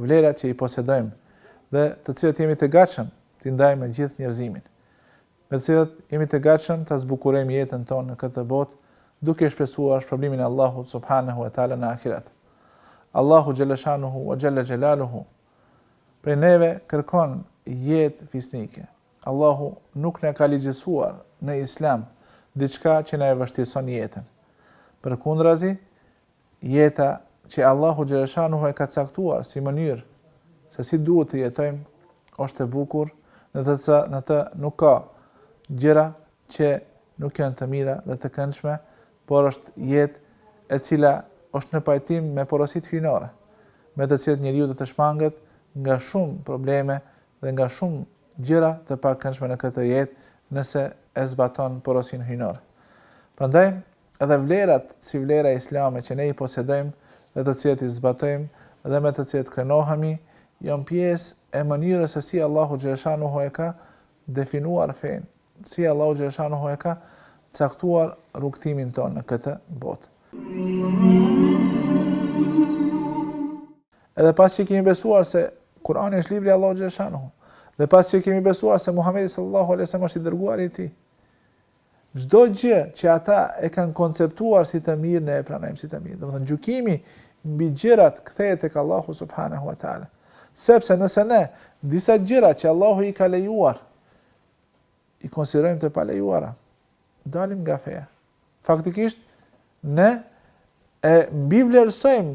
vlerat që i posedojmë dhe të cilat jemi të gatshëm t'i ndajmë me gjithë njerëzimin, me të cilat jemi të gatshëm ta zbukurojmë jetën tonë në këtë botë, duke shpresuar shpërblimin e Allahut subhanehu ve teala në ahiret. Allahu xhalla shanuhu ve xhalla xhelaluhu prej neve kërkon jetë fisnike. Allahu nuk na ka ligjësuar në Islam diçka që na e vështirëson jetën. Përkundrazi, jeta që Allahu xheleshanuhu e ka caktuar si mënyrë se si duhet të jetojmë, është e bukur në të cë, në të nuk ka gjëra që nuk janë të mira dhe të këndshme, por është jetë e cila është në pajtim me porositë hyjnore, me të cilat njeriu do të shmanget nga shumë probleme dhe nga shumë gjëra të pakëndshme në këtë jetë, nëse e zbaton porosinë hyjnore. Prandaj, Edhe vlerat si vlera islame që ne i posedojmë dhe të cilat i zbatojmë dhe me të cilat krenohemi, janë pjesë e mënyrës se si Allahu xhaleshanuhu e ka definuar fenë, si Allahu xhaleshanuhu e ka caktuar rrugëtimin tonë në këtë botë. Edhe pasi që kemi besuar se Kurani është libri i Allahut xhaleshanuhu, dhe pasi që kemi besuar se Muhamedi sallallahu alaihi wasallam është i dërguari i tij, Çdo gjë që ata e kanë konceptuar si të mirë ne e pranojmë si të mirë. Domethënë gjykimi mbi gjërat kthehet tek Allahu subhanahu wa taala. Sepse nëse ne disa gjëra që Allahu i ka lejuar i konsiderojmë të palejuara, dalim nga feja. Faktikisht ne e mbivlerësojmë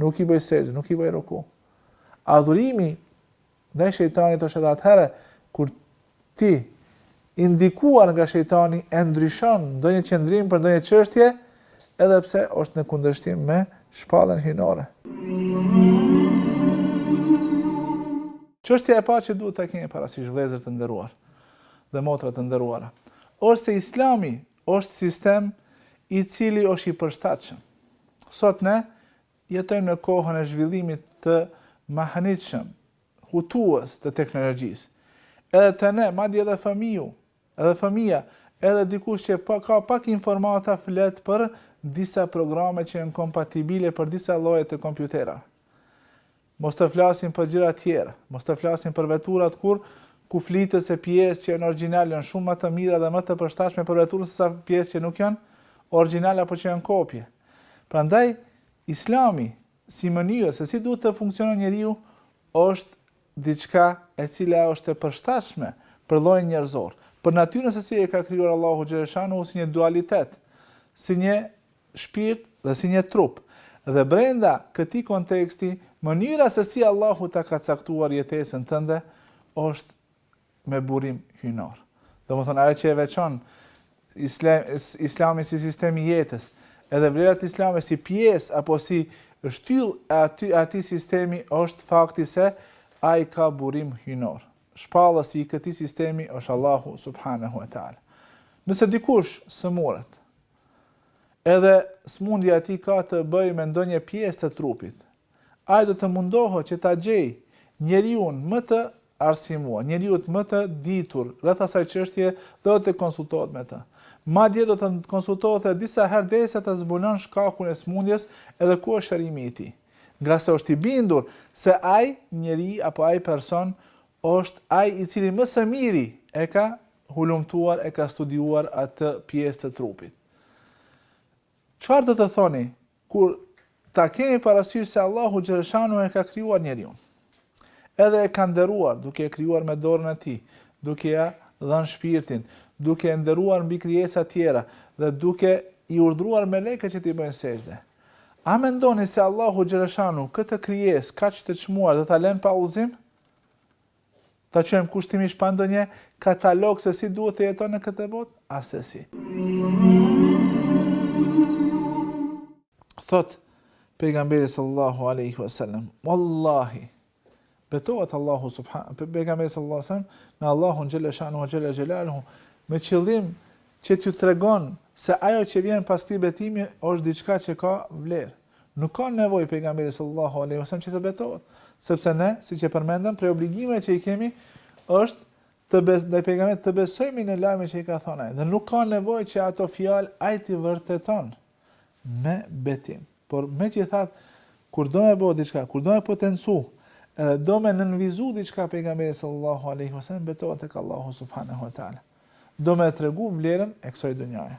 Nuk i bën sexhde, nuk i bën ruku. Adhurimi ndaj shejtanit është edhe atëherë kur ti i ndikuar nga shejtani e ndryshon ndonjë qëndrim për ndonjë çështje, edhe pse është në kundërshtim me shpalljen hyjnore. Çështja e parë që duhet ta kemi parasysh vëllezër të nderuar dhe motra të nderuara, është se Islami Osht sistem i cili osht i përshtatshëm. Sot ne jetojmë në kohën e zhvillimit të mahnitshëm, hutues të teknologjisë. Edhe te ne, madje edhe fëmiu, edhe fëmija, edhe dikush që ka pak informata flet për disa programe që janë kompatibile për disa lloje të kompjuterave. Mos të flasim për gjëra tjera, mos të flasim për veturat kur ku flitet se pjesët që janë orgjinal janë shumë më të mira dhe më të përshtatshme për veturën sesa pjesët që nuk janë orgjinal apo që janë kopje. Prandaj Islami si mënyrë se si duhet të funksionon njeriu është diçka e cila është e përshtatshme për llojin njerëzor, për natyrën se si e ka krijuar Allahu xhaleshanu si një dualitet, si një shpirt dhe si një trup, dhe brenda këtij konteksti mënyra se si Allahu ta ka caktuar jetesën tënde është me burim hyjnor. Domethënë ajo që e veçon Islamin si sistem i jetës, edhe vlerat islame si pjesë apo si shtyllë e ati atij sistemi është fakti se ai ka burim hyjnor. Shpallësi i këtij sistemi është Allahu subhanehu e teala. Nëse dikush sëmuret, Edhe sëmundja e tij ka të bëjë me ndonjë pjesë të trupit. Ai do të mundohet që ta gjejë njeriun më të arsimuar, njeriut më të ditur rreth asaj çështje dhe do të konsultohet me të. Madje do të konsultohet edhe disa herë derisa ta zbulon shkakun e sëmundjes edhe ku është shërimi i tij. Ngase është i bindur se ai njeri apo ai person është ai i cili më së miri e ka hulumtuar e ka studiuar atë pjesë të trupit. Çfarë do të thoni kur ta kemi parasysh se Allahu xhaleshanu e ka krijuar njeriun? Edhe e ka nderuar duke e krijuar me dorën e tij, duke ia dhënë shpirtin, duke e nderuar mbi krijesa tjera dhe duke i urdhëruar melekët që t'i bëjnë sexhde. A mendoni se Allahu xhaleshanu këtë krijesë kaq të çmuar do ta lenë pa udhëzim? Ta quajmë kushtimisht pa ndonjë katalog se si duhet të jeton në këtë botë? Asesi. Thot pejgamberi sallallahu alaihi wasallam, wallahi betohet Allahu subhanahu pe pejgamberi sallallahu alaihi wasallam në Allahun xhela shanu wa xhela xhelaluhu me qëllim që t'ju tregon se ajo që vjen pas këtij betimi është diçka që ka vlerë. Nuk ka nevojë pejgamberi sallallahu alejhi wasallam që të betohet, sepse ne, siç e përmendëm, prej obligimeve që i kemi është të bes, ndaj pejgamberit të besojmë në lajmin që i ka thënë ai dhe nuk ka nevojë që ato fjalë ai t'i vërteton me betim. Por megjithatë, kur do të bëj diçka, kur do me potencu, edhe do me nënvizu diçka pejgamberi sallallahu alaihi wasallam betohet tek Allahu subhanahu wa taala. Do me tregu vlerën e kësaj dhunjaje.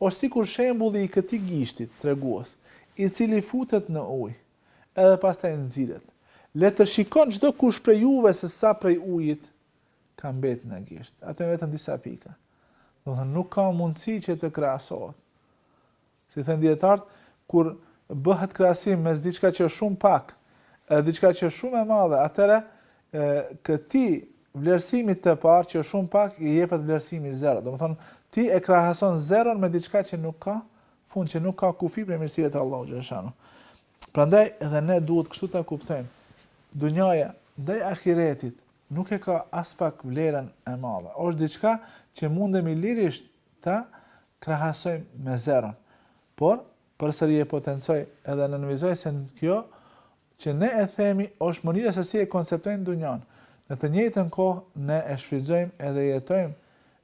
Është sikur shembulli i këtij gishtit tregues, i cili futet në ujë, edhe pastaj nxirret. Le të shikon çdokush prej juve se sa prej ujit ka mbetë në gisht. Ato janë vetëm disa pika. Domethënë nuk ka mundësi që të krahasohet. Si thonë dijetarët, kur bëhet krahasim mes diçka që është shumë pak edhe diçka që është shumë e madhe, atëherë E, këtij vlerësimi të parë që është shumë pak i jepet vlerësimi zero. Domethënë, ti e krahason zeron me diçka që nuk ka fund, që nuk ka kufi prej mirësive të Allahut xheleshanuhu. Prandaj edhe ne duhet kështu ta kuptojmë. Dunjaja, ndaj ahiretit, nuk e ka aspak vlerën e madhe. Është diçka që mundemi lirisht ta krahasojmë me zeron. Por, përsëri e potencoj edhe nënvizoj se në kjo Që ne e themi është mënyra se si e konceptojmë dunjanë. Në të njëjtën kohë ne e shfrytëzojmë edhe e jetojmë.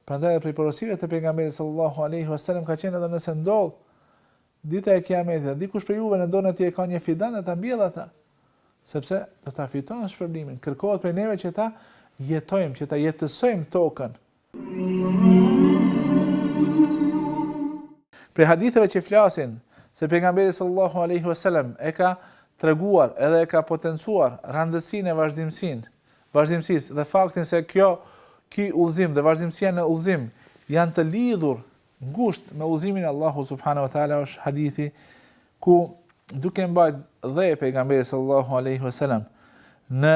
Prandaj edhe prej porosive të Pejgamberit sallallahu alejhi ue selem ka qenë edhe nëse ndodh Dita e Kiametit dhe dikush prej juve në dorën e tij e ka një fidan le ta mbjellë atë, sepse do ta fiton shpërblimin. Kërkohet prej neve që ta jetojmë, që ta jetësojmë tokën, Prej haditheve që flasin se pejgamberi sallallahu alaihi wasallam e ka treguar edhe e ka potencuar rëndësinë e vazhdimësinë, vazhdimësisë dhe faktin se kjo ky udhëzim dhe vazhdimësia në udhëzim janë të lidhur ngusht me udhëzimin e Allahut subhanahu wa taala është hadithi ku duke mbajt dhé pejgamberi sallallahu alaihi wasallam në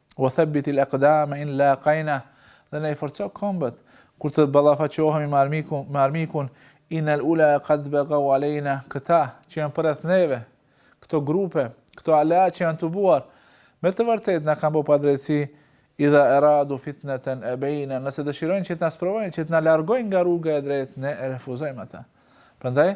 Wa thabbit al aqdam in laqayna dhe na i forco këmbët kur të ballafaqohemi me armikun, me armikun in al ula qad baghaw alayna këta që janë përreth neve, këto grupe, këto ala që janë tubuar, me të vërtetë na kanë bërë padrejtësi idha aradu fitnatan abayna nëse dëshirojnë që të na sprovojnë, që të na largojnë nga rruga e drejtë, ne e refuzojmë ata. Prandaj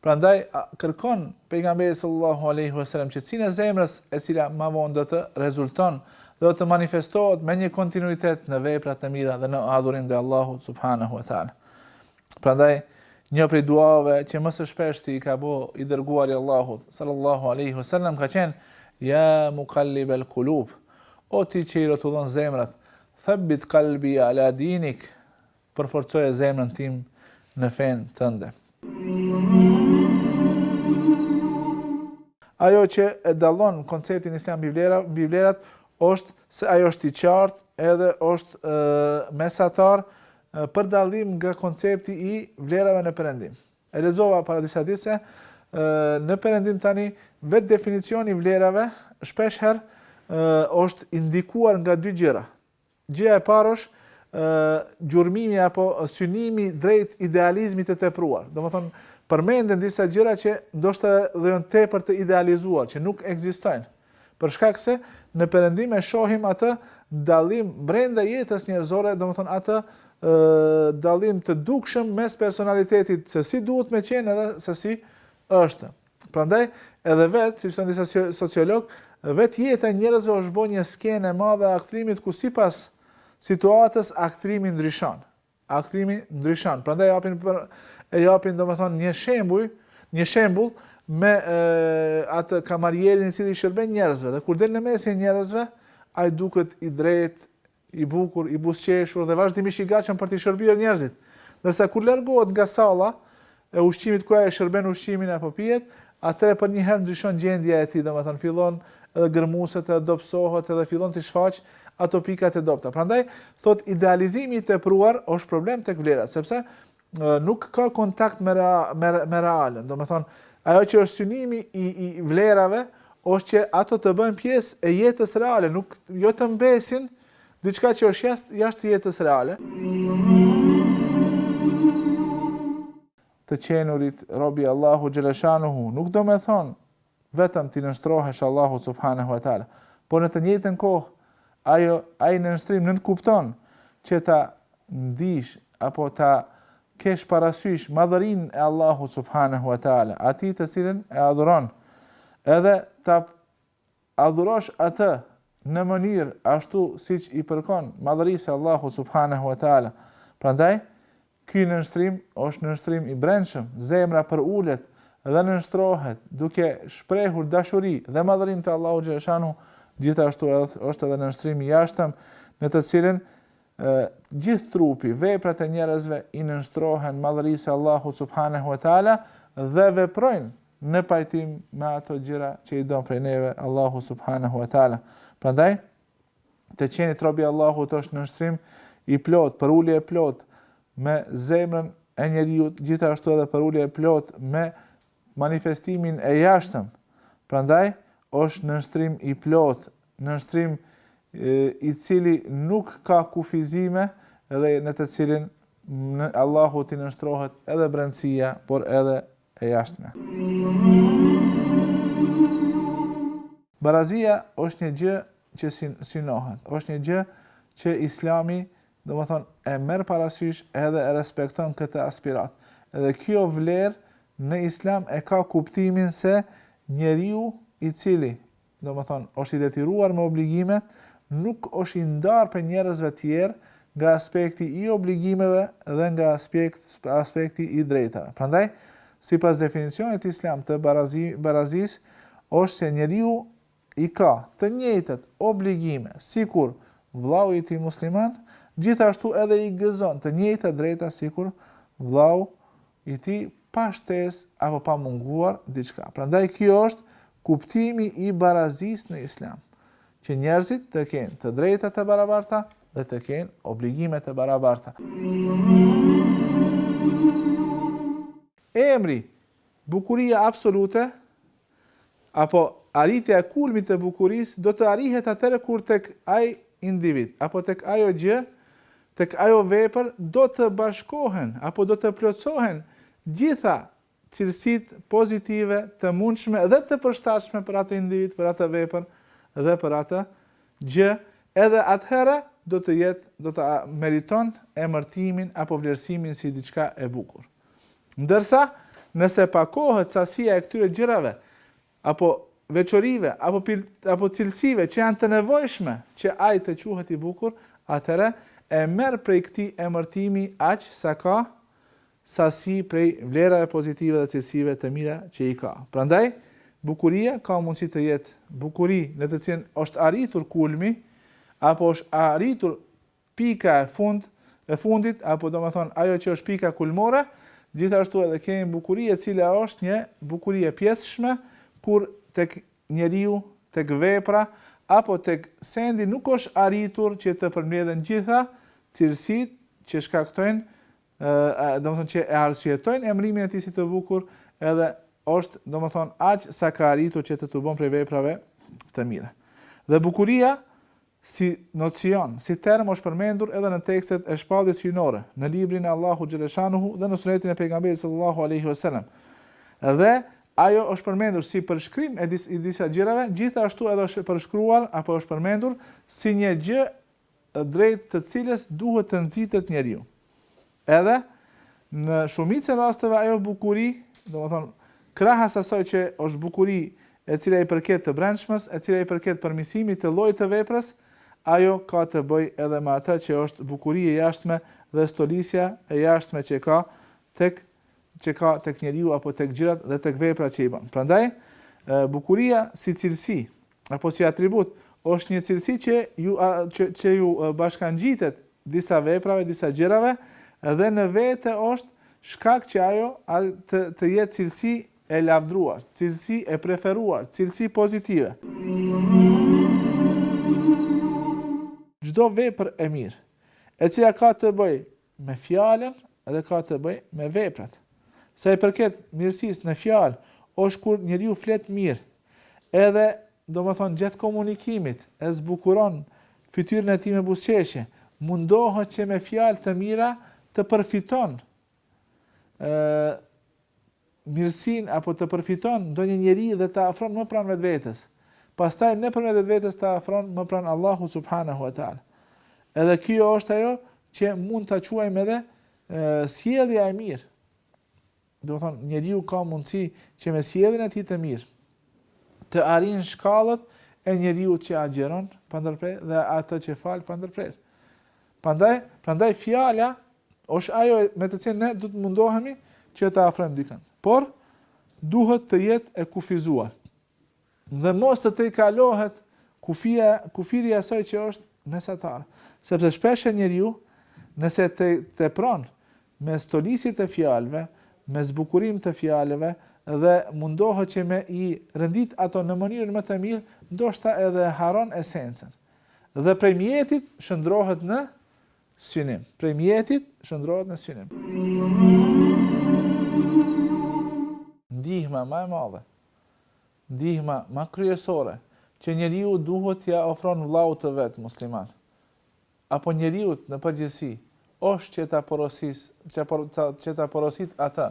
Prandaj kërkon Pejgamberi sallallahu alejhi ve selem qetësinë e zemrës e cila ma vonë do të rezulton dhe do të manifestohet me një kontinuitet në vepra të mira dhe në adhurim ndaj Allahut subhanehu ve teala. Prandaj një prej duave që më së shpeshti i ka bo i dërguari i Allahut sallallahu alejhi ve selem ka qenë ja muqallibal qulub o ti që i rrotullon zemrat thabbit qalbi ala dinik Përforcoje zemrën tim në fenë tënde. Ajo që e dallon konceptin islam mbi vlera, mbi vlerat është se ai është i qartë edhe është e, mesatar për dallim nga koncepti i vlerave në Perëndim. E lexova para disa ditëve se në Perëndim tani vetë definicioni i vlerave shpesh herë është i ndikuar nga dy gjëra. Gjëja e parë është gjurmimi apo synimi drejt idealizmit të tepruar. Domethënë, përmenden disa gjëra që ndoshta edhe janë tepër të idealizuar, që nuk ekzistojnë. Për shkak se në perëndim e shohim atë dallim brenda jetës njerëzore, domethënë atë dallim të dukshëm mes personalitetit se si duhet me qenë edhe se si është. Prandaj, edhe vetë, siç thonë disa sociologë, vetë jeta e njerëzve është bërë një skenë e madhe e aktrimit ku sipas situatës aktrimi ndryshon. Aktrimi ndryshon. Prandaj japin për e japin domethënë një shembuj, një shembull me e, atë kamarierin i cili i shërben njerëzve dhe kur del në mesin e njerëzve, ai duket i drejtë, i bukur, i buzëqeshur dhe vazhdimisht i gatshëm për t'i shërbyer njerëzit. Ndërsa kur largohet nga salla e ushqimit ku ai e shërben ushqimin apo pijet, atëherë përnjëherë ndryshon gjendja e tij, domethënë fillon edhe gërmuset edhe dobësohet edhe fillon t'i shfaqë ato pikat e dobëta. Prandaj, thotë idealizimi i tepruar është problem tek vlerat, sepse nuk ka kontakt me me me realen. Domethënë, ajo që është synimi i i vlerave është që ato të bëhen pjesë e jetës reale, nuk jo të mbesin diçka që është jashtë jashtë jetës reale. Të qenurit, rob i Allahut xheleshanuhu, nuk domethënë, Vetëm t'i nënshtrohesh Allahut subhanehu ve teala. Por në të njëjtën kohë, ajo, ai nënshtrim nënkupton që ta ndish apo ta kesh parasysh madhërinë e Allahut subhanehu ve teala, Atij të Cilin e adhuron, edhe ta adhurosh Atë në mënyrë ashtu siç i përkon madhërisë së Allahut subhanehu ve teala. Prandaj, Ky nënshtrim është nënshtrim i brendshëm, zemra përulet dhe nënshtrohet duke shprehur dashuri dhe madhërim te Allahu xheleshanuhu, gjithashtu është edhe nënshtrim i jashtëm në të cilin gjithë trupi, veprat e njerëzve i nënshtrohen madhërisë së Allahut subhanehu ve teala dhe veprojnë në pajtim me ato gjëra që i don prej neve Allahu subhanehu ve teala. Prandaj, të qenit rob i Allahut është në shtrim i plot, për ulje e plot, me zemrën e njeriut gjithashtu edhe përulje e plotë, me manifestimin e jashtëm. Prandaj, është nënshtrim i plotë, nënshtrim i cili nuk ka kufizime edhe në të cilin Allahut i nënshtrohet edhe brendësia, por edhe e jashtme. Barazia është një gjë që synohet, është një gjë që islami, domethënë, e merr parasysh edhe e respekton këtë aspiratë. Edhe kjo vlerë në islam e ka kuptimin se njeriu i cili domethënë është i detyruar me obligime, nuk është i ndarë prej njerëzve tjerë nga aspekti i obligimeve dhe nga aspekti i drejtave. Prandaj, sipas definicionit islam të barazisë, është se njeriu i ka të njëjtat obligime sikur vllau i tij musliman, gjithashtu edhe i gëzon të njëjtat drejta sikur vllau i tij pa shtesë apo pa munguar diçka. Prandaj kjo është kuptimi i barazisë në Islam, që njerëzit të kenë të drejta të barabarta dhe të kenë obligime të barabarta. Emri, bukuria absolute, apo arritja e kulmit të bukurisë do të arrihet atëherë kur tek ai individ apo tek ajo gjë, tek ajo vepër do të bashkohen apo do të plotësohen gjitha cilësitë pozitive të mundshme dhe të përshtatshme për atë individ, për atë vepër dhe për atë gjë, edhe atëherë do të jetë, do ta meriton emërtimin apo vlerësimin si diçka e bukur. Ndërsa, nëse pakohet sasia e këtyre gjërave, apo veçorive, apo apo cilësive që janë të nevojshme që ai të quhet i bukur, atëherë e merr prej këtij emërtimi aq sa ka sasi prej vlerave pozitive dhe cilësive të mira që i ka. Prandaj, bukuria ka mundësi të jetë bukuri në të cilën është arritur kulmi, apo është arritur Pika e fund, e fundit, apo domethënë ajo që është pika kulmore, gjithashtu edhe kemi bukurinë e cila është një bukuri e pjesshme kur tek njeriu, tek vepra apo tek sendi nuk është arritur që të përmbledhen gjitha cilësitë që shkaktojnë, ë, domethënë që e arsyetojnë emërimin e tij si të bukur, edhe është, domethënë, aq sa ka arritur që të tubon prej veprave të mira. Dhe bukuria Si nocion, si term është përmendur edhe në tekstet e shpalljes hyjnore, në librin e Allahut xheleshanuhu dhe në Sunetin e Pejgamberit sallallahu alejhi ve selem. Dhe ajo është përmendur si përshkrim i disa gjërave, gjithashtu edhe është përshkruar apo është përmendur si një gjë drejt të cilës duhet të nxitet njeriu. Edhe, në shumicën e rasteve ajo bukuri, domethënë, krahas asaj që është bukuri e cila i përket të brendshmës, e cila i përket përmisimit të llojit të veprës, ajo ka të bëjë edhe me atë që është bukuri e jashtme dhe stolisja e jashtme që ka tek që ka tek njeriu apo tek gjërat dhe tek veprat që i bën. Prandaj, bukuria si cilësi, apo si atribut, është një cilësi që ju që ju bashkangjitet disa veprave, disa gjërave dhe në vete është shkak që ajo të të jetë cilësi e lavdruar, cilësi e preferuar, cilësi pozitive. Çdo vepër e mirë, e cila ka të bëjë me fjalën dhe ka të bëjë me veprat. Sa i përket mirësisë në fjalë, është kur njeriu flet mirë, edhe domethënë gjatë komunikimit e zbukuron fytyrën e tij me buzëqeshje, mundohet që me fjalë të mira të përfiton ë mirësinë apo të përfiton ndonjë njeri dhe ta afron më pranë vetvetes, pastaj nëpërmjet vetvetes ta afron më pranë Allahut subhanehu ue teala. Edhe kjo është ajo që mund ta quajmë edhe sjellja e mirë. Domethënë njeriu ka mundësi që me sjelljen e tij të mirë të arrin shkallët e njeriut që agjeron pa ndërprerë dhe atë që fal pa ndërprerë. Prandaj, prandaj fjala është ajo me të cilën ne do të mundohemi që të afrojmë dikën. Por duhet të jetë e kufizuar. Dhe mos të tejkalohet kufia, kufiri asaj që është mesatar. Sepse shpesh njeriu nëse te, tepron me stolisjet e fjalëve, me zbukurim të fjalëve dhe mundohet që me i rendit ato në mënyrën më të mirë, ndoshta edhe harron esencën. Dhe prej mjetit shëndrohet në synim. Prej mjetit shëndrohet në synim. Ndihma ma e madhe. Ndihma ma kryesore. Që njeriu duhet t'ia ofron vllaut të vet musliman. Apo njeriut në përgjithësi. Oshtë që ta porosit atë.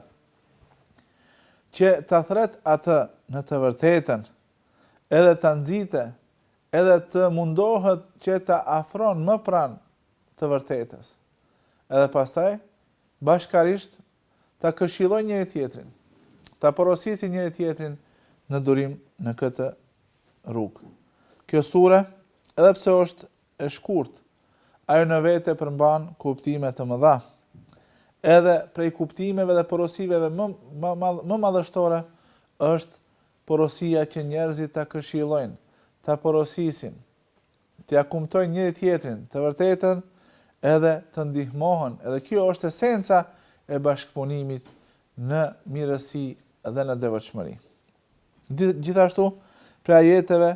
Që ta thret atë në të vërtetën. Edhe ta nxite, Edhe të mundohet që ta afron më pranë të vërtetës. Edhe pastaj, bashkarisht, ta këshillojnë njëri-tjetrin. Ta porosisin njëri-tjetrin në durim në këtë rrugë. Kjo sure, edhe pse është e shkurtë, ajo në vete përmban kuptime të mëdha. Edhe prej kuptimeve dhe porosive, -ve më madhështore është Porosia që njerëzit ta këshillojnë, ta porosisin, t'ia kumtojnë njëri-tjetrin të vërtetën edhe të ndihmohen, edhe kjo është esenca e bashkëpunimit në mirësi dhe në devotshmëri. Gjithashtu, prej ajeteve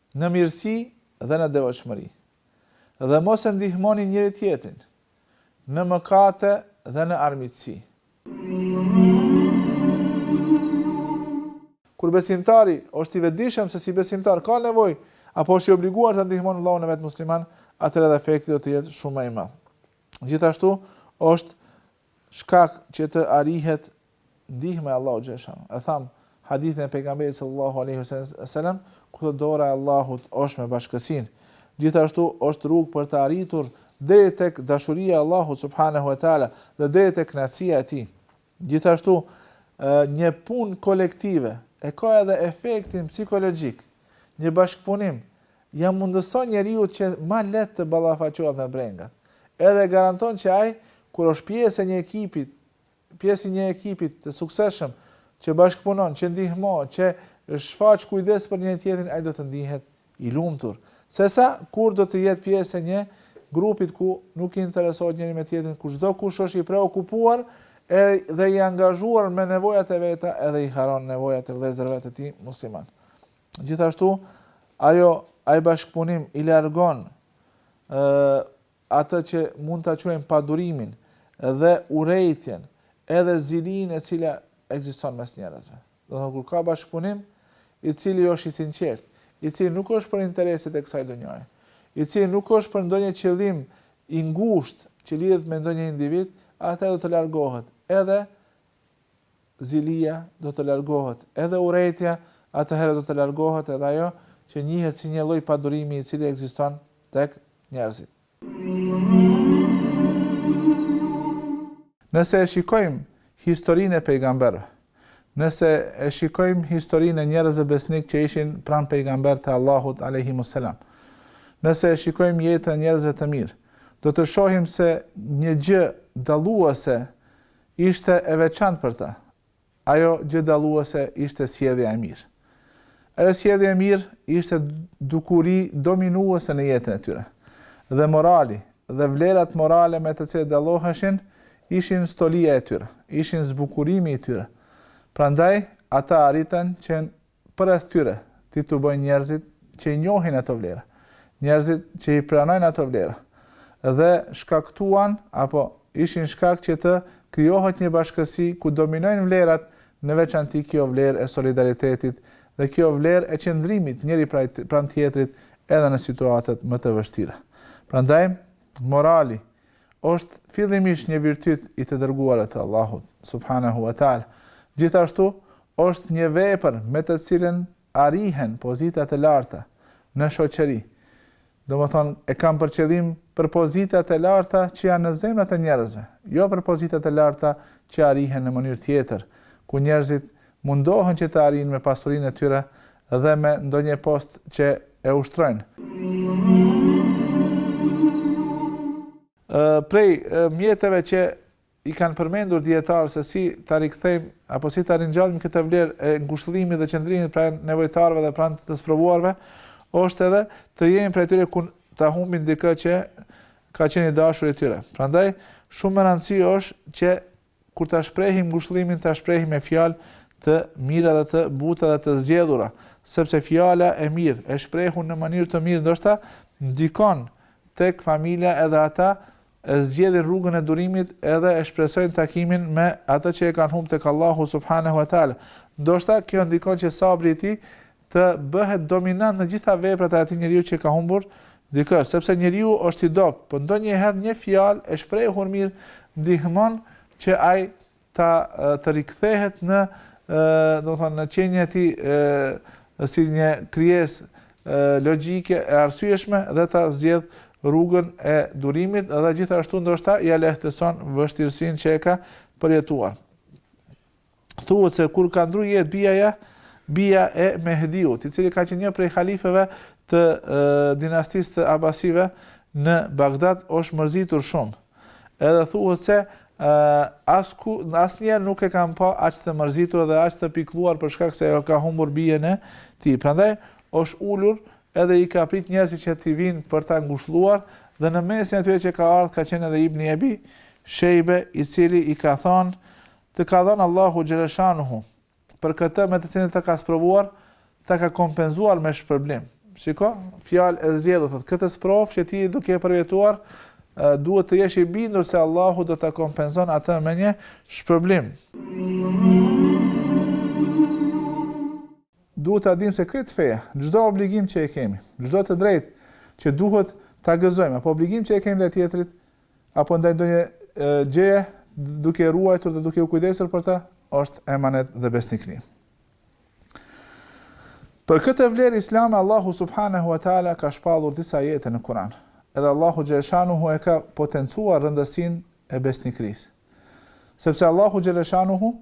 Në mirësi dhe në devotshmëri. Dhe mos e ndihmoni njëri-tjetrin, në mëkate dhe në armiqësi. Kur besimtari është i vetëdijshëm se si besimtar ka nevojë apo është i obliguar ta ndihmon vëllaun e vet musliman, atëherë edhe efekti do të jetë shumë më i madh. Gjithashtu, është shkak që të arrihet ndihma e Allahut xhelleshanuhu. E thamë hadithin e pejgamberit sallallahu alaihi wasallam, ku thotë dora e Allahut është me bashkësinë. Gjithashtu është rrugë për të arritur deri tek dashuria e Allahut subhanahu wa taala dhe deri tek kënaqësia e tij. Gjithashtu një punë kolektive e ka edhe efektin psikologjik. Një bashkëpunim ia mundëson njeriut që më lehtë të ballafaqohet me brengat. Edhe garanton që ai kur është pjesë e një ekipit pjesë e një ekipit të suksesshëm, që bashkëpunon, që ndihmon, që shfaq kujdes për njëri-tjetrin, ai do të ndihet i lumtur. Sesa kur do të jetë pjesë e një grupit ku nuk interesohet njëri me tjetrin, ku çdokush është i preokupuar edhe i angazhuar me nevojat e veta edhe i harron nevojat e vëllezërve të tij muslimanë. Gjithashtu, ajo ai bashkëpunim i largon ë atë që mund ta quajmë padurimin dhe urrejtjen edhe zilinë e cila ekziston mes njerëzve. Domethënë kur ka bashkëpunim, i cili është i sinqertë, i cili nuk është për intereset e kësaj dunjaje, i cili nuk është për ndonjë qëllim i ngushtë që lidhet me ndonjë individ, atëherë do të largohet edhe zilia do të largohet, edhe urrejtja, atëherë do të largohet edhe ajo që njihet si një lloj padurimi i cili ekziston tek njerëzit. Nëse e shikojmë historinë e pejgamberëve, nëse e shikojmë historinë e njerëzve besnikë që ishin pranë pejgamberëve të Allahut alejhimu selam, nëse e shikojmë jetën e njerëzve të mirë, do të shohim se një gjë dalluese Ishte e veçantë për ta. Ajo gjë dalluese ishte sjellja e mirë. Ajo sjellje e mirë ishte dukuri dominuese në jetën e tyre. Dhe morali, dhe vlerat morale me të cilat dalloheshin, ishin stolia e tyre, ishin zbukurimi i tyre. Prandaj, ata arritën që përreth tyre t'i tubojnë njerëzit që i njohin ato vlera, njerëzit që i pranojnë ato vlera dhe shkaktuan apo ishin shkak që të krijohet një bashkësi ku dominojnë vlerat, në veçanti kjo vlerë e solidaritetit dhe kjo vlerë e qëndrimit njëri pranë tjetrit edhe në situatat më të vështira. Prandaj, morali është fillimisht një virtyt i të dërguarve të Allahut, subhanehu ve teala. Gjithashtu, është një vepër me të cilën arrihen pozita të larta në shoqëri. Domethënë, e kam për qëllim për pozitat e larta që janë në zemrat e njerëzve, jo për pozitat e larta që arrihen në mënyrë tjetër, ku njerëzit mundohen që të arrijnë me pasurinë e tyre dhe me ndonje post qe e ushtrojn. Prej mjeteve qe i kan përmendur dijetar se si ta rikthejm apo si ta ringjallim këtë vlerë e ngushëllimit dhe qëndrimit pranë nevojtarëve dhe pranë të sprovuarve osht edhe të jemi prej atyre kur ta humbin dikë qe ka qen i dashuri i tyre. Prandaj, shum me randësi osht qe Kur ta shprehim ngushëllimin ta shprehim me fjalë të mira dhe të buta dhe të zgjedhura, sepse fjala e mirë, e shprehur në mënyrë të mirë ndoshta, ndikon tek familja edhe ata e zgjedhin rrugën e durimit edhe e shpresojnë takimin me atë që e kanë humbë tek Allahu subhanehu e teala. Ndoshta kjo ndikon që sabri i tij të bëhet dominant në gjitha veprat e atij njeriu që ka humbur dikë, sepse njeriu është i dobët, po ndonjëherë një fjalë e shprehur mirë ndihmon që ai ta të rikthehet në, domethënë në qenien e tij si një krijesë logjike e arsyeshme dhe ta zgjedh rrugën e durimit dhe gjithashtu ndoshta ia lehtëson vështirësinë që e ka përjetuar. thuhet se kur ka ndru jetë bija, bija e Mehdiut, i cili ka qenë një prej halifeve të dinastisë të Abasive në Bagdad, është mërzitur shumë. Edhe thuhet se asku asnjëherë nuk e kanë pa aq të mërzitur dhe aq të pikëlluar për shkak se ai e ka humbur bijën e tij. Prandaj është ulur edhe i ka prit njerëzit që t'i vinë për ta ngushëlluar dhe në mesin e tyre që ka ardhur ka qenë edhe Ibn Abi Shejbe, i cili i ka thënë Të ka dhënë Allahu xheleshanuhu, për këtë me të cilin të ka sprovuar, të ka kompenzuar me shpërblim. Shiko, fjalë e zgjedhur thotë, këtë sprovë që ti je duke përjetuar, duhet të jesh i bindur se Allahu do të kompenzon atë me një shpërblim. Duhet ta dimë se te feja, çdo obligim që e kemi, çdo të drejt që duhet ta gëzojmë, apo obligim që e kemi ndaj tjetrit, apo ndaj ndonjë gjëje duke e ruajtur dhe duke u kujdesur për të, është emanet dhe besnikëri. Për këtë vlerë islame Allahu subhanahu wa taala ka shpallur disa ajete në Kur'an. Edhe Allahu xheleshanuhu e ka potencuar rëndësinë e besnikërisë. Sepse Allahu xheleshanuhu,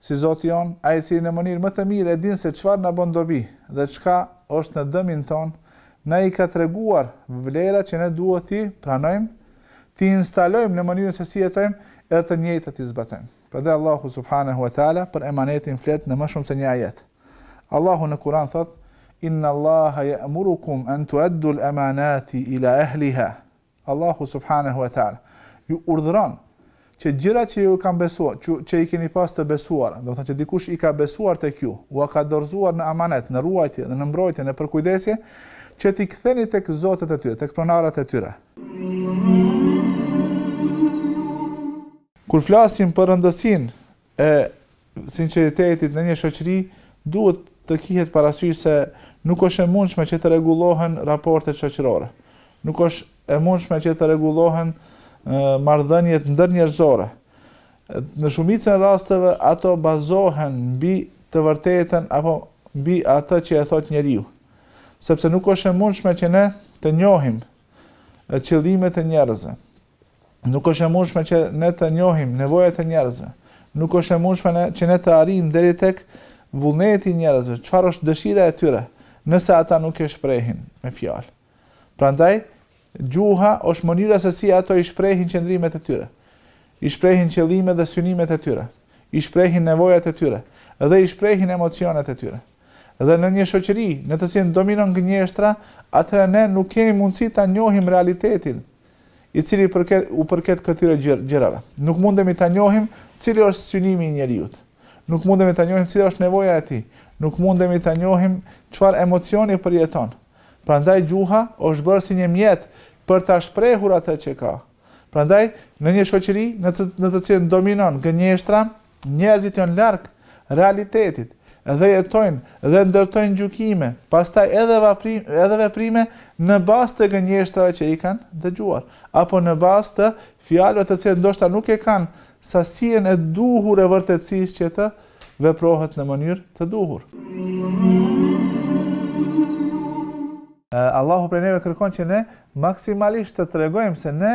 si Zoti jonë, Ai i cili në mënyrë më të mirë e din se çfarë na bën dobi dhe çka është në dëmin tonë, na i ka treguar vlerat që ne duhet t'i pranojmë, t'i instalojmë në mënyrën se si jetojmë edhe të njëjtat t'i zbatojmë. Prandaj Allahu subhanehu ve teala për emanetin flet në më shumë se një ajet. Allahu në Kur'an thotë: Inna Allaha ya'murukum an tu'addu al-amanati ila ahliha. Allahu subhanahu wa taala ju urdhëron që gjërat që ju kanë besuar, që, që i keni pas të besuara, domethënë që dikush i ka besuar tek ju, ua ka dorëzuar në amanet, në ruajtje dhe në mbrojtje, në përkujdesje, që t'i ktheni tek zotët e tyre, tek pronarët e tyre. Kur flasim për rëndësinë e sinqeritetit në një shoqëri, duhet të kihet parasysh se nuk është e mundshme që të rregullohen raportet shoqërore. Nuk është e mundshme që të rregullohen marrëdhëniet ndërnjerëzore. Në shumicën e rasteve ato bazohen mbi të vërtetën apo mbi atë që e thotë njeriu. Sepse nuk është e mundshme që ne të njohim qëllimet e njerëzve. Nuk është e mundshme që ne të njohim nevojat e njerëzve. Nuk është e mundshme ne, që ne të arrijmë deri tek vullneti i njerëzve, çfarë është dëshira e tyre, nëse ata nuk e shprehin me fjalë. Prandaj gjuha është mënyra se si ata i shprehin qëndrimet e tyre. I shprehin qëllimet dhe synimet e tyre. I shprehin nevojat e tyre dhe i shprehin emocionet e tyre. Dhe në një shoqëri, në të cilën dominon gënjeshtra, atëherë ne nuk kemi mundësi ta njohim realitetin i cili i përket, u përket këtyre gjërave. Nuk mundemi ta njohim cili është synimi i njeriut. Nuk mundemi ta njohim cila është nevoja e tij. Nuk mundemi ta njohim çfarë emocioni përjeton. Prandaj gjuha është bërë si një mjet për ta shprehur atë që ka. Prandaj, në një shoqëri në të, në të cilën dominon gënjeshtra, Njerëzit janë larg realitetit dhe jetojnë dhe ndërtojnë gjykime, pastaj edhe edhe veprime në bazë të gënjeshtrave që i kanë dëgjuar, apo në bazë të fjalëve të cilat ndoshta nuk e kanë sasinë e duhur e vërtetësisë që të veprohet në mënyrë të duhur. Allahu prej neve kërkon që ne maksimalisht të tregojmë se ne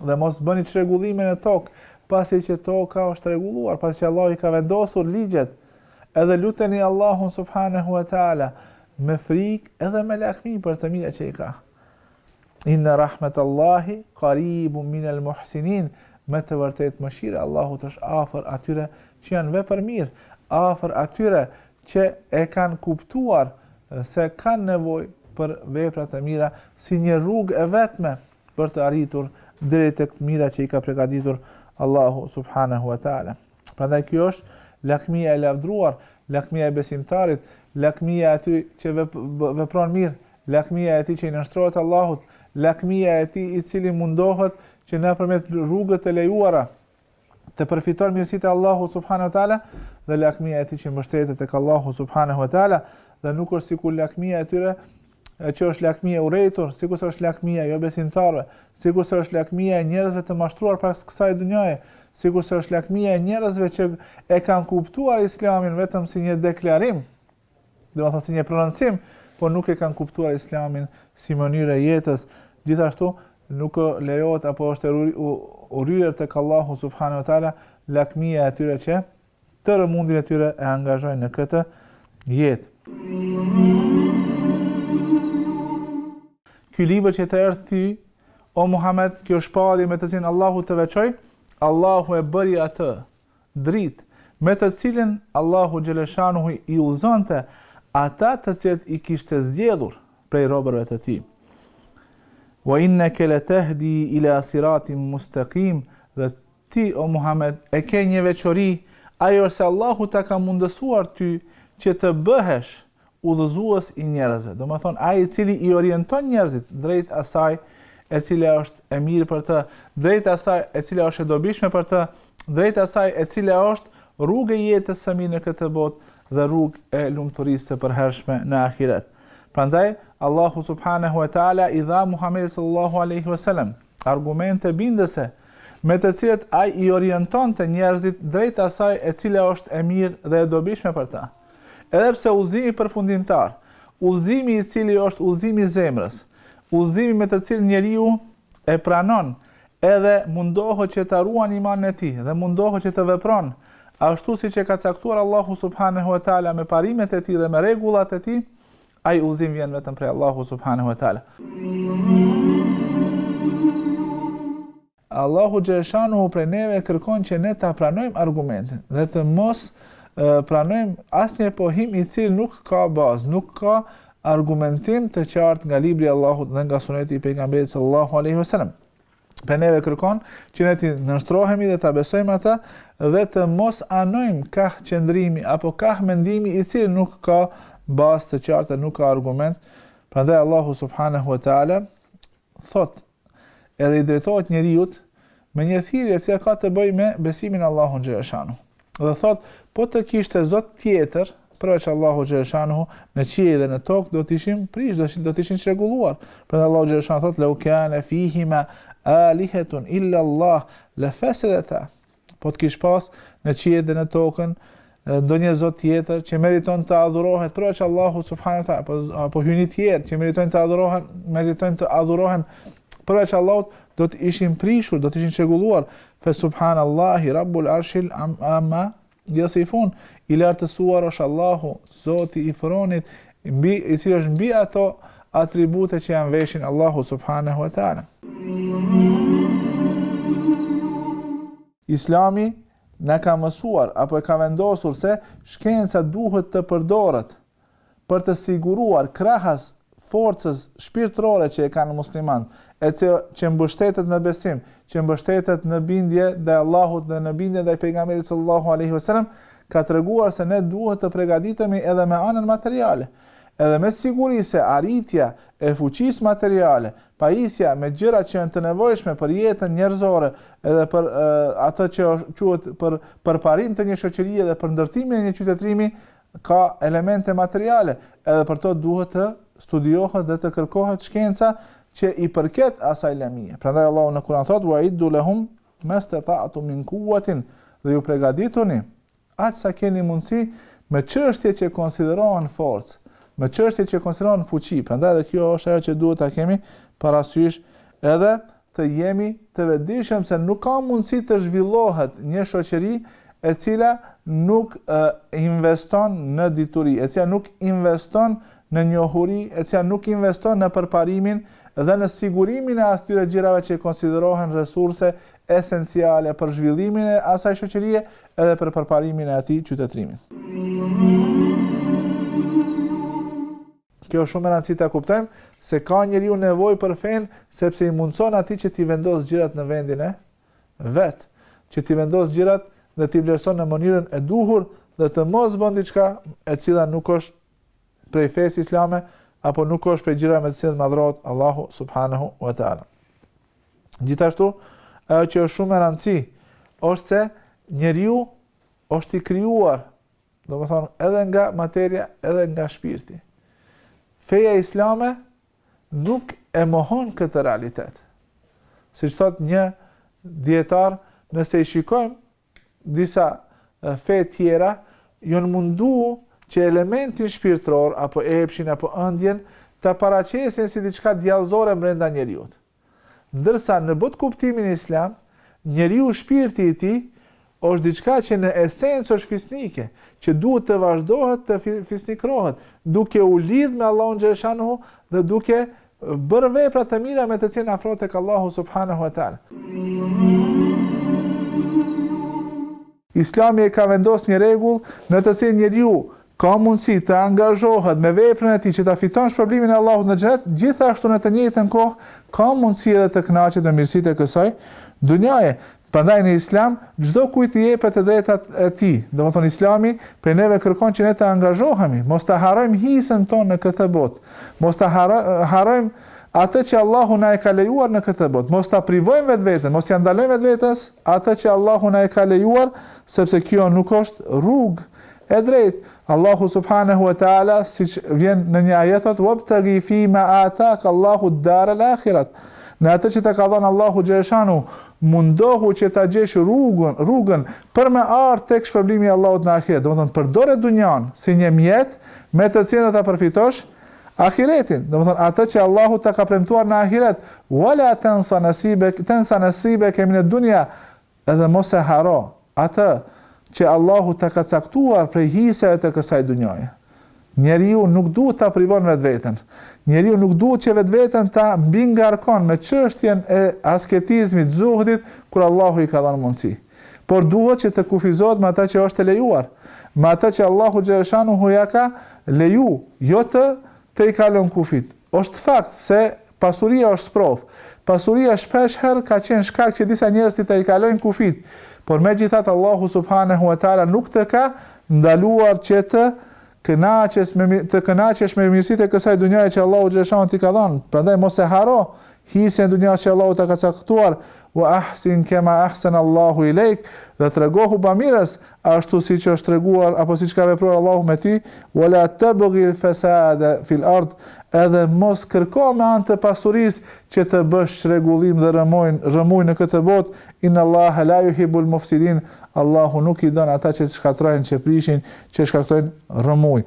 dhe mos bëni çrregullime në tokë, pasi që toka është rregulluar, pasi që Allahu i ka vendosur ligjet. Edhe luteni Allahun subhanahu wa taala me frikë edhe me lakmi për të mira që i ka. Inna rahmetallahi qaribun min al-muhsinin. Me të vërtetë mëshira e Allahut është afër atyre që janë vepërmirë, afër atyre që e kanë kuptuar se kanë nevojë për vepra të mira si një rrugë e vetme për të arritur deri tek të mira që i ka pregaditur Allahu subhanahu wa taala. Prandaj kjo është lakmia e lavdruar, lakmia e besimtarit, lakmia e atij që vepron mirë, lakmia e atij që i nënshtrohet Allahut, lakmia e atij i cili mundohet që nëpërmjet rrugët e lejuara të përfiton mirësitë e Allahut subhanahu wa taala dhe lakmia e tij që mbështetet tek Allahu subhanahu wa taala dhe nuk është sikur lakmia e tyre që është lakmia e urrejtur, sikurse është lakmia e jobesimtarëve, sikurse është lakmia e njerëzve të mashtruar pas kësaj dynjaje, sikurse është lakmia e njerëzve që e kanë kuptuar Islamin vetëm si një deklarim, Domethënë si një prononcim, por nuk e kanë kuptuar Islamin si mënyrë e jetës. Gjithashtu nuk lejohet apo është e urryer tek Allahu subhanahu wa taala lakmia e tyre që tërë mundin e tyre e angazhojnë në këtë jetë. Ky libër që të erdhi ty, o Muhammed, kjo shpallje me të cilën Allahu të veçoi, Allahu e bëri atë, dritë, me të cilën Allahu xheleshanuhu i udhëzonte ata të cilët i kishte zgjedhur prej robërve të Tij. Wa inneke letehdi ila siratin mustaqim dhe ti o Muhammed e ke një veçori, ajo është se Allahu ta ka mundësuar ty që të bëhesh udhëzues i njerëzve, domethënë ai i cili i orienton njerëzit drejt asaj e cila është e mirë për të, drejt asaj e cila është e dobishme për të, drejt asaj e cila është rrugë e jetës së mirë në këtë botë dhe rrugë e lumturisë së përhershme në ahiret. Prandaj Allahu subhanahu wa taala i dha Muhamedit sallallahu alaihi wasallam argumente bindëse me të cilat ai i orientonte njerëzit drejt asaj e cila është e mirë dhe e dobishme për ta. Edhe pse udhëzimi përfundimtar, udhëzimi i cili është udhëzim i zemrës, udhëzimi me të cilin njeriu e pranon edhe mundohet që ta ruan imanin e tij dhe mundohet që të vepron ashtu siç e ka caktuar Allahu subhanehu ve teala me parimet e tij dhe me rregullat e tij, ai udhëzim vjen vetëm prej Allahu subhanehu ve teala. Allahu xhaleshanuhu prej neve kërkon që ne ta pranojmë argumentin dhe të mos pranojmë asnjë pohim i cili nuk ka bazë, nuk ka argumentim të qartë nga libri i Allahut dhe nga suneti i pejgamberit sallallahu alaihi wasallam. Prej neve kërkon që ne të nënshtrohemi dhe ta besojmë atë dhe të mos anojmë kah qëndrimi apo kah mendimi i cili nuk ka bazë të qartë, nuk ka argument. Prandaj Allahu subhanahu wa taala thot edhe i drejtohet njeriut me një thirrje e cila ka të bëjë me besimin në Allahun xhaleshanu. Dhe thot, po të kishte Zot tjetër përveç Allahu xhaleshanu në qiej dhe në tokë do të ishin prish, do të ishin çrregulluar. Prandaj Allahu xhaleshanu thot, "Lau kana fihima alihatun illa Allah la fasadata." Po të kish pas në qiell dhe në tokën ndonjë zot tjetër që meriton të adhurohet përveç Allahut subhanahu teala, apo apo hyjni të tjerë që meritojnë të adhurohen, meritojnë të adhurohen përveç Allahut, do të ishin prishur, do të ishin çrregulluar. Fa subhanallahi rabbil arshi amma yasifun. I lartësuar është Allahu, Zoti i fronit, i mbi i cili është mbi ato atribute që ia mveshin Allahut subhanahu wa taala. Islami na ka mësuar apo e ka vendosur se shkenca duhet të përdoret për të siguruar krahas forcës shpirtërore që e kanë muslimanët, e, që, që mbështetet në besim, që mbështetet në bindje ndaj Allahut dhe në bindje ndaj pejgamberit sallallahu alaihi wasallam, ka treguar se ne duhet të pregaditemi edhe me anën materiale. Edhe me siguri se arritja e fuqisë materiale, pajisja me gjërat që janë të nevojshme për jetën njerëzore edhe për atë që quhet për përparim të një shoqërie dhe për ndërtimin e një qytetërimi, ka elemente materiale, edhe për to duhet të studiohet dhe të kërkohet shkenca që i përket asaj lëmie. Prandaj Allahu në Kur'an thotë: "Wa aiddu lahum Mastatatum min kuwatin dhe ju pregadituni aq sa keni mundësi me çështje që konsiderohen forcë, me çështje që konsiderohen fuqi. Prandaj edhe kjo është ajo që duhet ta kemi parasysh edhe të jemi të vetëdijshëm se nuk ka mundësi të zhvillohet një shoqëri e cila nuk investon në dituri, e cila nuk investon në njohuri, e cila nuk investon në përparimin dhe në sigurimin e atyre gjërave që konsiderohen resurse esenciale për zhvillimin e asaj shoqërie edhe për përparimin e atij qytetërimi. Kjo është shumë e rëndësishme ta kuptojmë se ka njeriu nevojë për fenë sepse i mundëson atij që t'i vendosë gjërat në vendin e vet, që t'i vendosë gjërat dhe t'i vlerëson në mënyrën e duhur dhe të mos bën diçka e cila nuk është prej fesë islame apo nuk është prej gjërave me të cilat madhrohet Allahu subhanahu wa taala. Gjithashtu, ajo që është shumë me rëndësi është se njeriu është i krijuar, domethënë edhe nga materia, edhe nga shpirti. Feja islame nuk e mohon këtë realitet. Siç thot një dietar, nëse i shikojmë disa fe tjera janë mundu që elementin shpirtëror apo epshin apo ëndjen ta paraqesin si diçka djallëzore brenda njeriut. Ndërsa në botëkuptimin islam, njeriu shpirti i tij është diçka që në esencë është fisnike, që duhet të vazhdohet të fisnikrohet, duke u lidhë me Allahun xheleshanuhu dhe duke Bërë vepra të mira me të cilën afrohet tek Allahu subhanahu wa taala. Islami e ka vendosur një rregull në të cilin njeriu ka mundësi të angazhohet me veprën e tij që ta fiton shpërblimin e Allahut në xhenet, gjithashtu në të njëjtën kohë ka mundësi edhe të kënaqet me mirësitë e kësaj dunjaje. Prandaj në Islam çdokujt i jepet të drejtat e tij, domethënë Islami prej neve kërkon që ne të angazhohemi, mos ta harrojmë hisen tonë në këtë botë, mos ta harrojmë atë që Allahu na e ka lejuar në këtë botë, mos ta privojmë vetveten, mos ia ndalojmë vetvetes atë që Allahu na e ka lejuar, sepse kjo nuk është rrugë e drejtë. Allahu subhanahu wa taala siç vjen në një ajet thotë wabtaghi fi ma ataka Allahu ad-dar al-akhirat. Në atë që të ka dhënë Allahu xheleshanuhu, Mundohu që ta gjesh rrugën, rrugën, për me ardhë tek shpërblimi i Allahut në Ahiret, domethënë përdore dunjan si një mjet me të cilën do ta përfitosh Ahiretin, domethënë atë që Allahu ta ka premtuar në Ahiret, Wala tansa nasibek, tansa nasibek min ad-dunya, edhe mos e harro, atë që Allahu ta ka caktuar prej hiseve të kësaj dunjaje. Njeriu nuk duhet ta privon vetveten. Njeriu nuk duhet që vetveten ta mbingarkon me çështjen e asketizmit, zuhdit, kur Allahu i ka dhënë mundësi. Por duhet që të kufizohet me atë që është e lejuar, me atë që Allahu xhaleshanuhu ja ka leju, jo të tejkalon kufijtë. Është fakt se pasuria është sprovë. Pasuria shpeshherë ka qenë shkak që disa njerëz t'i tejkalojnë kufijtë, por megjithatë Allahu subhanehu ve teala nuk të ka ndaluar që të kënaqesh me të kënaqesh me mirësitë e kësaj dunjaje që Allahu xhaleshanuhu t'i ka dhënë, prandaj mos e harro Hisen e dunjas që Allahu ta ka caktuar, wa ahsin kema ahsana Allahu ilejk, dhe tregohu bamirës, ashtu siç është treguar apo siç ka vepruar Allahu me ty, wa la tabghi al-fasada fi al-ard, edhe mos kërko me anë të pasurisë që të bësh çrregullim dhe rrëmujë, rrëmujë në këtë botë, inna Allaha la yuhibbu al-mufsidin, Allahu nuk i don ata që shkatërrojnë, që prishin, që shkaktojnë rrëmujë.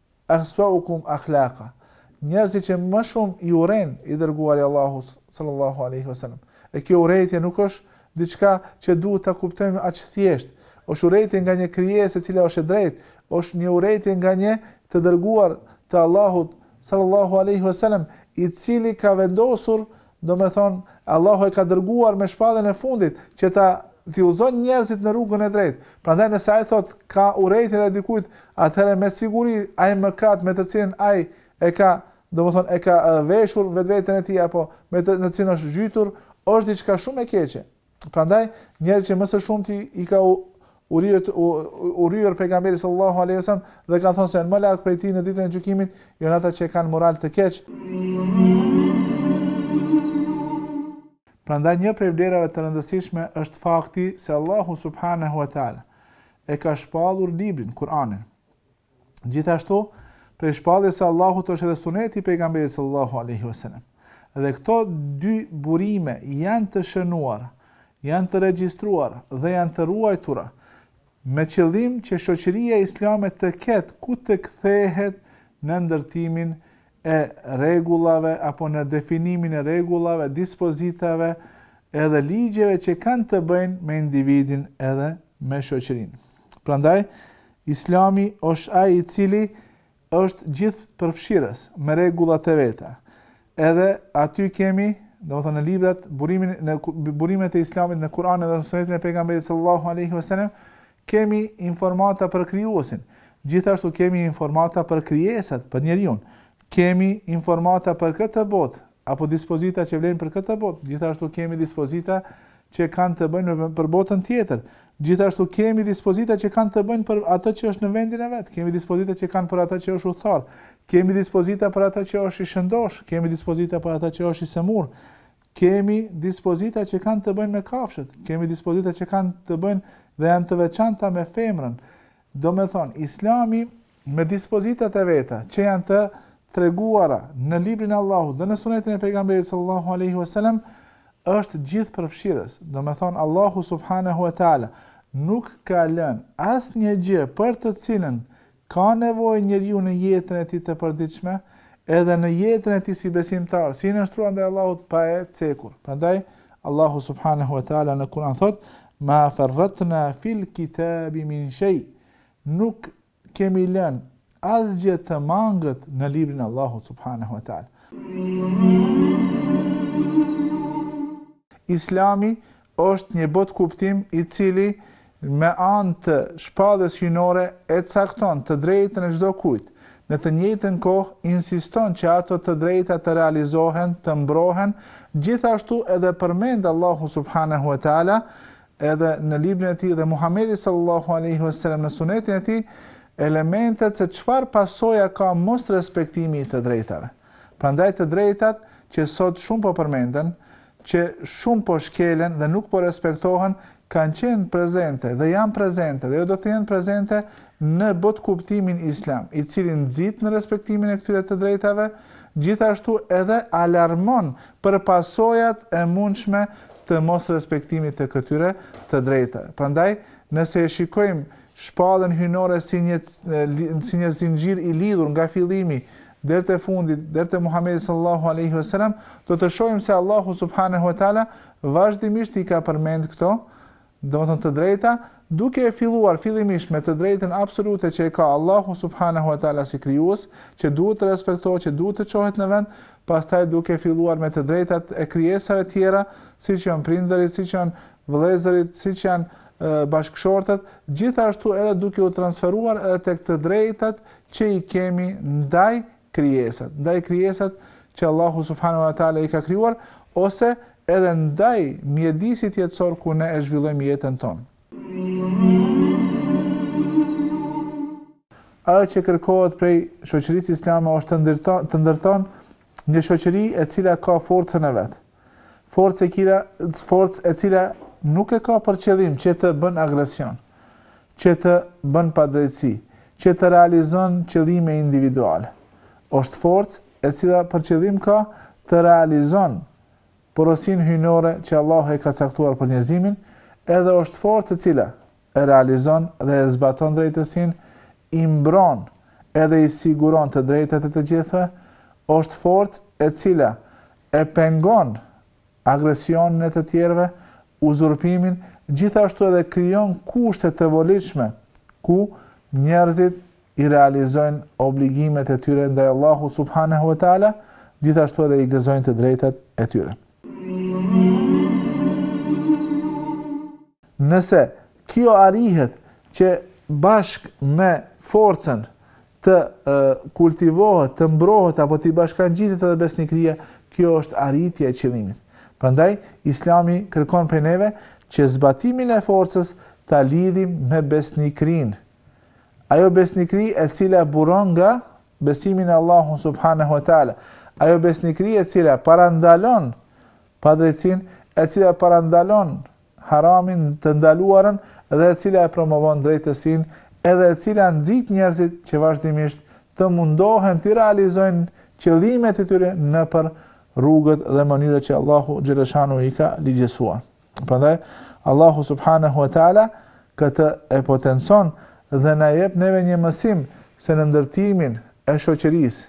Aswaukum akhlaqa, njerëzit që më shumë i urren i dërguari i Allahut sallallahu alaihi wasallam. E kjo urrejtje nuk është diçka që duhet ta kuptojmë aq thjesht. Është urrejtje nga një krijesë e cila është e drejtë, është një urrejtje nga një të dërguar të Allahut sallallahu alaihi wasallam, i cili ka vendosur Domethënë, Allahu e ka dërguar me shpalljen e fundit, që t'i udhëzon njerëzit në rrugën e drejtë. Prandaj nëse ai thotë ka urrejtje ndaj dikujt, atëherë me siguri ai mëkat me të cilin ai e ka, domethënë e ka veshur vetveten e tij apo me të në cilin është zhytur, është diçka shumë e keqe. Prandaj njerëzit që më së shumti i ka urryer urryer pejgamberi sallallahu alaihi wasallam dhe kanë thënë se janë më larg prej tij në ditën e gjykimit, janë ata që kanë moral të keq. Prandaj një prej vlerave të rëndësishme është fakti se Allahu subhanahu wa taala e ka shpallur librin Kur'anin. Gjithashtu, prej shpalljes së Allahut është edhe suneti i pejgamberit sallallahu alaihi wasallam. Dhe këto dy burime janë të shënuar, janë të regjistruar dhe janë të ruajtura me qëllim që shoqëria islame të ketë ku të kthehet në ndërtimin e rregullave apo në definimin e rregullave, dispozitave edhe ligjeve që kanë të bëjnë me individin edhe me shoqërinë. Prandaj Islami është ai i cili është gjithëpërfshirës, me rregullat e veta. Edhe aty kemi, domethënë në librat, burimin në burimet e Islamit në Kur'anin dhe në Sunetin e Pejgamberit sallallahu alaihi wasallam, kemi informata për krijuesin. Gjithashtu kemi informata për krijesat, për njeriun. Kemi informata për këtë botë, apo dispozita që vlejnë për këtë botë, gjithashtu kemi dispozita që kanë të bëjnë për botën tjetër. Gjithashtu kemi dispozita që kanë të bëjnë për atë që është në vendin e vet, kemi dispozita që kanë për atë që është udhëtar, kemi dispozita për atë që është i shëndoshë, kemi dispozita për atë që është i sëmurë. Kemi dispozita që kanë të bëjnë me kafshët, kemi dispozita që kanë të bëjnë dhe janë të veçanta me femrën. Domethënë, islami Me dispozitat e veta, që janë të treguara në Librin e Allahut dhe në Sunetin e Pejgamberit sallallahu alaihi wasallam, është gjithëpërfshirës. Domethënë, Allahu subhanehu ve teala nuk ka lënë asnjë gjë për të cilën ka nevojë njeriu në jetën e tij të përditshme, edhe në jetën e tij si besimtar, si i nënshtruar ndaj Allahut pa e cekur. Prandaj Allahu subhanehu ve teala në Kur'an thotë: "Ma farratna fil kitabi min shay" Nuk kemi lënë asgjë të mangët në librin e Allahut subhanehu ve teala. Islami është një botëkuptim i cili me anë të shpalljes hyjnore e cakton të drejtën e çdokujt, në të njëjtën kohë insiston që ato të drejta të realizohen, të mbrohen, gjithashtu edhe përmend Allahu subhanehu ve teala edhe në librin e tij dhe Muhamedi sallallahu alejhi ve selem në sunetin e tij elementet se çfarë pasoja ka mosrespektimi i të drejtave. Prandaj të drejtat që sot shumë po përmenden, që shumë po shkelen dhe nuk po respektohen, kanë qenë prezente dhe janë prezente dhe jo do të jenë prezente në botëkuptimin islam, i cili nxit në respektimin e këtyre të drejtave, gjithashtu edhe alarmon për pasojat e mundshme të mosrespektimit të këtyre të drejtave. Prandaj, nëse e shikojmë shpalljen hyjnore si një si një zinxhir i lidhur nga fillimi deri te fundi, deri te Muhamedi sallallahu alaihi wasallam, do të shohim se Allahu subhanahu wa taala vazhdimisht i ka përmend këto Domethënë të drejta, duke e filluar fillimisht me të drejtën absolute që e ka Allahu subhanehu ve teala si krijues, që duhet të respektohet, që duhet të çohet në vend, pastaj duke filluar me të drejtat e krijesave tjera, siç janë prindërit, siç janë vëllezërit, siç janë bashkëshortet, gjithashtu edhe duke u transferuar edhe tek të drejtat që i kemi ndaj krijesat, ndaj krijesat që Allahu subhanahu wa taala i ka krijuar ose edhe ndaj mjedisit jetësor ku ne e zhvillojmë jetën tonë. Ajo që kërkohet prej shoqërisë islame është të ndërton, të ndërton një shoqëri e cila ka forcën e vet. forcë e cila, forcë e cila nuk e ka për qëllim që të bën agresion, që të bën padrejtësi, që të realizon qëllime individuale. Është forcë e cila për qëllim ka të realizon porosinë hyjnore që Allahu e ka caktuar për njerëzimin, edhe është forcë e cila e realizon dhe e zbaton drejtësinë, i mbron edhe i siguron të drejtat e të gjithëve, është forcë e cila e pengon agresionin e të tjerëve, uzurpimin, gjithashtu edhe krijon kushte të volitshme ku njerëzit i realizojnë obligimet e tyre ndaj Allahut subhanehu ve teala, gjithashtu edhe i gëzojnë të drejtat e tyre. Nëse kjo arrihet që bashkë me forcën të kultivohet, të mbrohet apo t'i bashkëngjitet edhe besnikëria, kjo është arritja e qëllimit. Prandaj Islami kërkon prej neve që zbatimin e forcës ta lidhim me besnikërinë. Ajo besnikëri e cila buron nga besimi në Allahun subhanahu wa taala, ajo besnikëri e cila parandalon padrejtësinë, e cila parandalon haramin, të ndaluarën dhe e cila e promovon drejtësinë, edhe e cila nxit njerëzit që vazhdimisht të mundohen t'i realizojnë qëllimet e tyre nëpër rrugët dhe mënyrat që Allahu xhele shanuhu i ka ligjesuar. Prandaj, Allahu Subhanehu wa Ta'ala këtë e potencon dhe na jep neve një mësim se në ndërtimin e shoqërisë,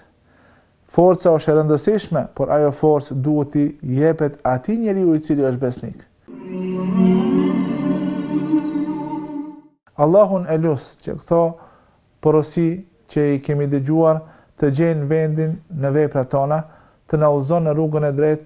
Forca është e rëndësishme, por ajo forcë duhet t'i jepet atij njeriu i cili është besnik. Allahun e lus që këto porosi që i kemi dëgjuar të gjejnë vendin në veprat tona, të na udhëzon në rrugën e drejtë